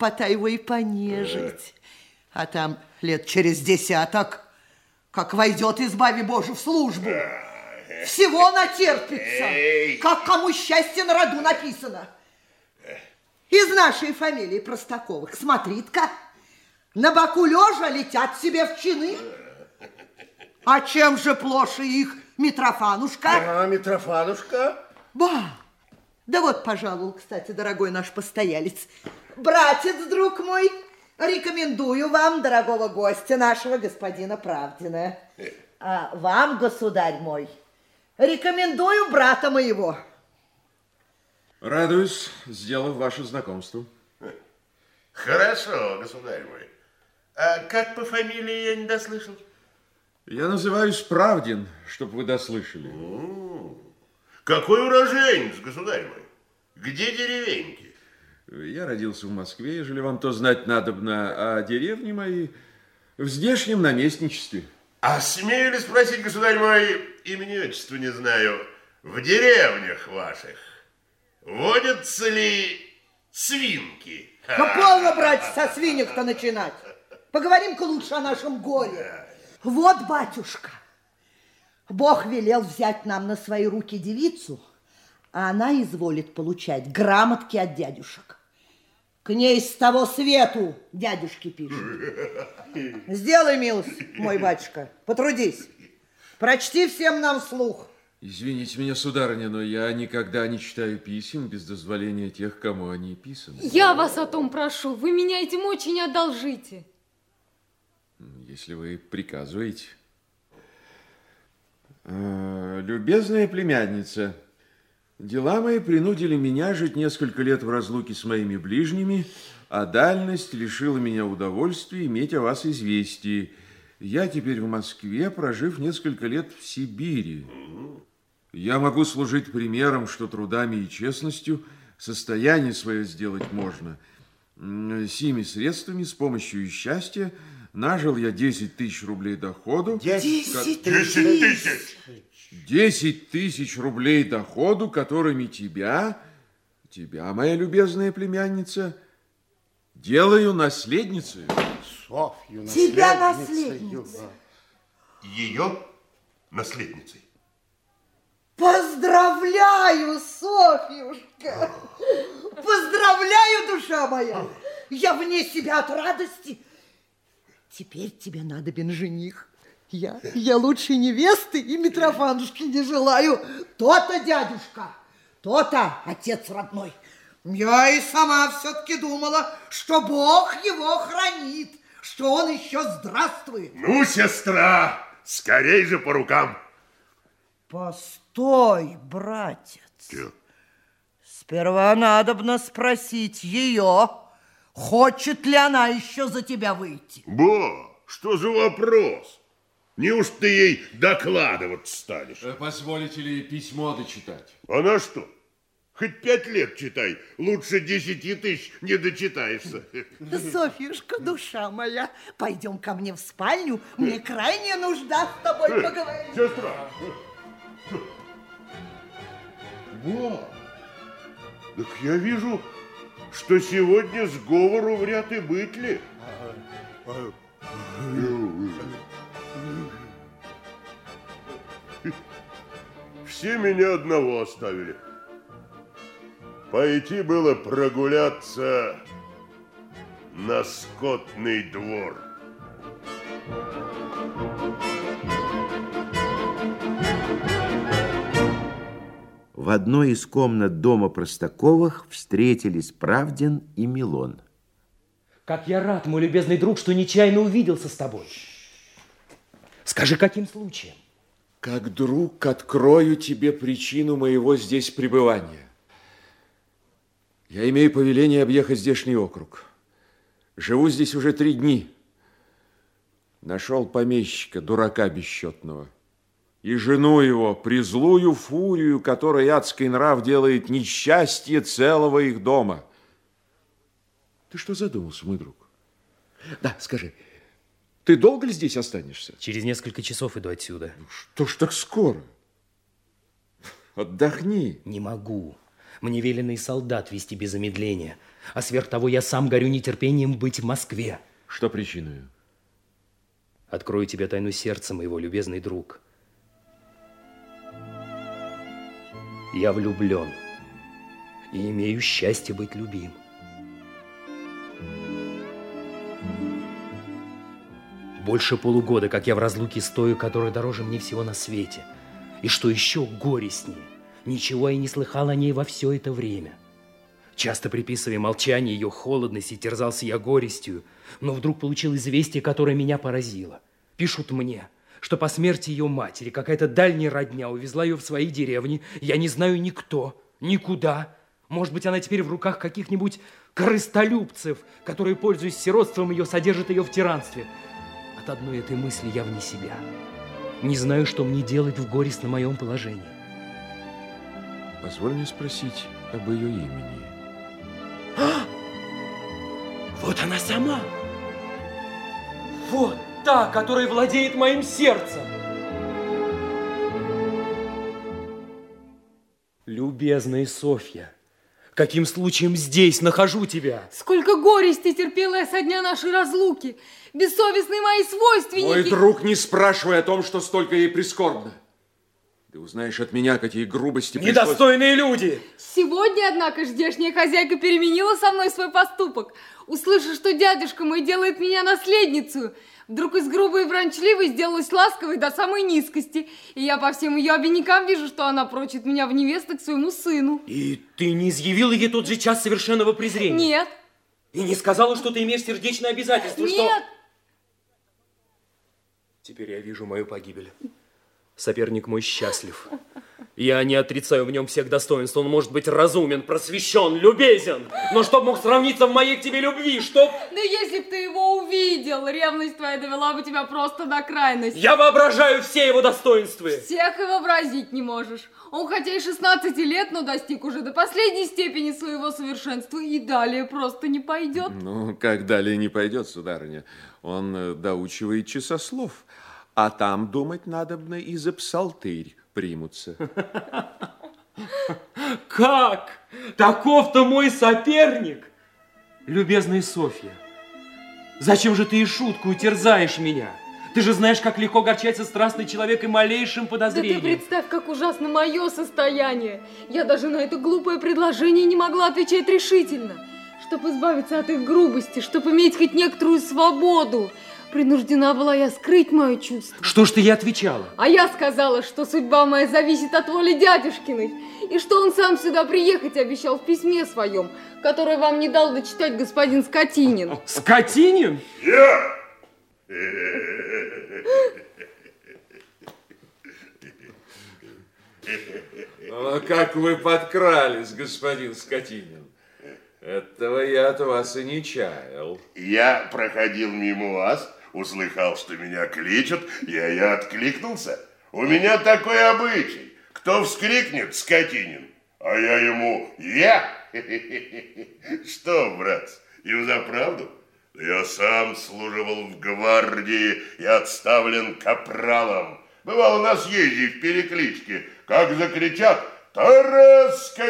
потай его и понежить. А там лет через десяток, как войдет избави Божий в службу, всего натерпится, как кому счастье на роду написано. Из нашей фамилии Простаковых, смотри-ка, на боку лежа летят себе в чины. А чем же плоше их Митрофанушка? А, Митрофанушка? Ба! Да вот, пожалуй, кстати, дорогой наш постоялец. Братец, друг мой, рекомендую вам дорогого гостя нашего господина Правдина. А вам, государь мой, рекомендую брата моего. Радуюсь, сделав ваше знакомство. Хорошо, государь мой. А как по фамилии я не дослышал? Я называюсь Правдин, чтобы вы дослышали. Какой уроженец, государь мой? Где деревеньки? Я родился в Москве, ежели вам то знать надобно, а деревни мои в здешнем наместничестве. А смею ли спросить, государь мой, имени отчества не знаю, в деревнях ваших водятся ли свинки? Ну, полно, братец, со свинек-то начинать. Поговорим-ка лучше о нашем горе. Вот, батюшка, Бог велел взять нам на свои руки девицу, а она изволит получать грамотки от дядюшек. К ней с того свету дядюшки пишут. Сделай милость, мой батюшка, потрудись. Прочти всем нам вслух. Извините меня, сударыня, но я никогда не читаю писем без дозволения тех, кому они писаны. Я вас о том прошу, вы меня этим очень одолжите. Если вы приказываете. А, любезная племянница, дела мои принудили меня жить несколько лет в разлуке с моими ближними, а дальность лишила меня удовольствия иметь о вас известие. Я теперь в Москве, прожив несколько лет в Сибири. Я могу служить примером, что трудами и честностью состояние свое сделать можно. Сими средствами, с помощью счастья, Нажил я 10 тысяч рублей доходу. 10 тысяч! 10 тысяч рублей доходу, которыми тебя, тебя, моя любезная племянница, делаю наследницей. Софью Тебя наследницей. Ее наследницей. Поздравляю, Софьюшка! Поздравляю, душа моя! Я вне себя от радости. Теперь тебе надобен жених. Я, я лучшей невесты и Митрофанушки не желаю. То-то, дядюшка, то-то, отец родной. Я и сама все-таки думала, что Бог его хранит, что он еще здравствует. Ну, сестра, скорей же по рукам. Постой, братец. Че? Сперва надобно спросить ее, хочет ли она еще за тебя выйти. Бо, что за вопрос? Неужто ты ей докладывать станешь? Э, Позволите ли письмо дочитать? А на что? Хоть пять лет читай, лучше десяти тысяч не дочитаешься. Софьюшка, душа моя, пойдем ко мне в спальню, мне крайне нужда с тобой поговорить. Сестра! Во! Так я вижу, что сегодня сговору вряд и быть ли. Все меня одного оставили. Пойти было прогуляться на скотный двор. В одной из комнат дома Простаковых встретились Правдин и Милон. Как я рад, мой любезный друг, что нечаянно увиделся с тобой. Скажи, каким случаем? Как друг открою тебе причину моего здесь пребывания. Я имею повеление объехать здешний округ. Живу здесь уже три дни. Нашел помещика, дурака бесчетного. И жену его, призлую фурию, которой адский нрав делает несчастье целого их дома. Ты что задумался, мой друг? Да, скажи, ты долго ли здесь останешься? Через несколько часов иду отсюда. Что ж так скоро? Отдохни. Не могу. Мне велено и солдат вести без замедления. А сверх того я сам горю нетерпением быть в Москве. Что причиною? Открою тебе тайну сердца, моего любезный друг. Я влюблен и имею счастье быть любим. Больше полугода, как я в разлуке стою, которая дороже мне всего на свете. И что еще горестнее, ничего я не слыхал о ней во все это время. Часто приписывая молчание ее холодности, терзался я горестью, но вдруг получил известие, которое меня поразило. Пишут мне, что по смерти ее матери какая-то дальняя родня увезла ее в свои деревни. Я не знаю никто, никуда. Может быть, она теперь в руках каких-нибудь корыстолюбцев, которые, пользуясь сиротством ее, содержат ее в тиранстве. От одной этой мысли я вне себя. Не знаю, что мне делать в горестном моем положении. Позволь мне спросить об ее имени. А! Вот она сама! Вот та, которая владеет моим сердцем! Любезная Софья, каким случаем здесь нахожу тебя? Сколько горести терпела я со дня нашей разлуки! Бессовестные мои свойственники! Мой друг, не спрашивай о том, что столько ей прискорбно. Ты узнаешь от меня, какие грубости Недостойные пришлось... люди! Сегодня, однако, здешняя хозяйка переменила со мной свой поступок. Услышав, что дядюшка мой делает меня наследницу, вдруг из грубой и бранчливой сделалась ласковой до самой низкости. И я по всем ее обинякам вижу, что она прочит меня в невесты к своему сыну. И ты не изъявила ей тот же час совершенного презрения? Нет. И не сказала, что ты имеешь сердечное обязательство, Нет. что... Нет. Теперь я вижу мою погибель. Соперник мой счастлив. Я не отрицаю в нем всех достоинств. Он может быть разумен, просвещен, любезен. Но чтоб мог сравниться в моей к тебе любви, чтоб... Да если б ты его увидел, ревность твоя довела бы тебя просто до крайности. Я воображаю все его достоинства. Всех и вообразить не можешь. Он хотя и 16 лет, но достиг уже до последней степени своего совершенства и далее просто не пойдет. Ну, как далее не пойдет, сударыня? Он э, доучивает часослов. А там, думать надобно, и за псалтырь примутся. Как? Таков-то мой соперник? Любезная Софья, зачем же ты и шутку терзаешь меня? Ты же знаешь, как легко горчается страстный человек и малейшим подозрением. Да ты представь, как ужасно мое состояние. Я даже на это глупое предложение не могла отвечать решительно. Чтобы избавиться от их грубости, чтобы иметь хоть некоторую свободу. Принуждена была я скрыть мое чувство. Что ж ты ей отвечала? А я сказала, что судьба моя зависит от воли дядюшкиной, и что он сам сюда приехать обещал в письме своем, которое вам не дал дочитать господин Скотинин. Скотинин? Я! О, как вы подкрались, господин Скотинин. Этого я от вас и не чаял. Я проходил мимо вас, услыхал, что меня кличут, я и откликнулся. У меня такой обычай. Кто вскрикнет, скотинин, а я ему «Я!» Что, брат, и за правду? Я сам служивал в гвардии и отставлен капралом. Бывал у нас езжий в перекличке, как закричат «Тарас